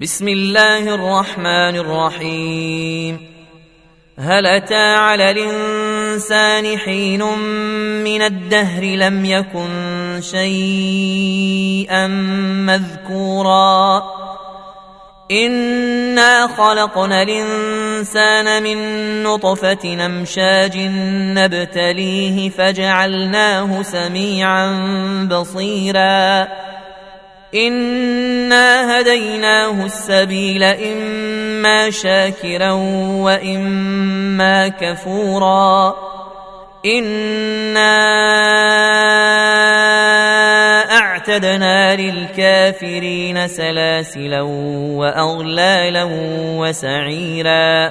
بسم الله الرحمن الرحيم. هل أتى على الإنسان حين من الدهر لم يكن شيئا مذكورا؟ إنا خلقنا الإنسان من نطفة نمشاج نبتليه فجعلناه سميعا بصيرا. انا هديناه السبيل اما شاكرا واما كفورا انا اعتدنا للكافرين سلاسلا واغلالا وسعيرا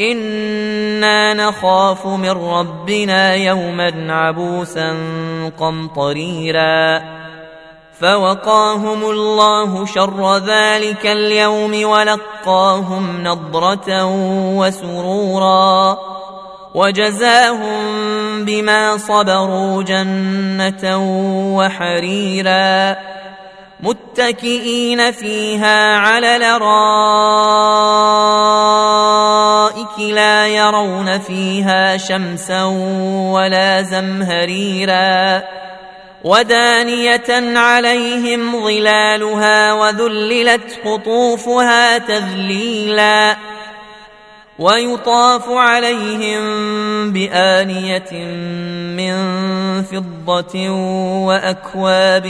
أنا نخاف من ربنا يوما عبوسا قمطريرا فوقاهم الله شر ذلك اليوم ولقاهم نضره وسرورا وجزاهم بما صبروا جنه وحريرا متكئين فيها على لا يرون فيها شمسا ولا زمهريرا ودانية عليهم ظلالها وذللت قطوفها تذليلا ويطاف عليهم بآنية من فضة وأكواب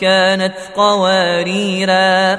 كانت قواريرا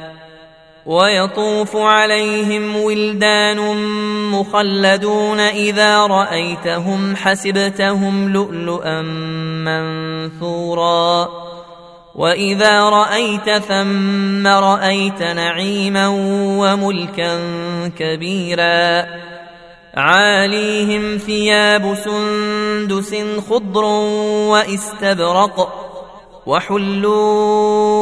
ويطوف عليهم ولدان مخلدون إذا رأيتهم حسبتهم لؤلؤا منثورا. وإذا رأيت ثم رأيت نعيما وملكا كبيرا. عاليهم ثياب سندس خضر واستبرق وحلوا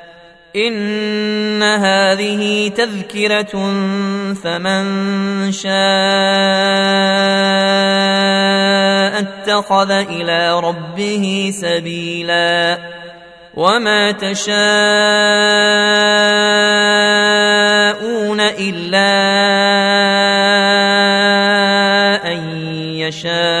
ان هذه تذكره فمن شاء اتخذ إلى ربه سبيلا وما تشاءون الا ان يشاء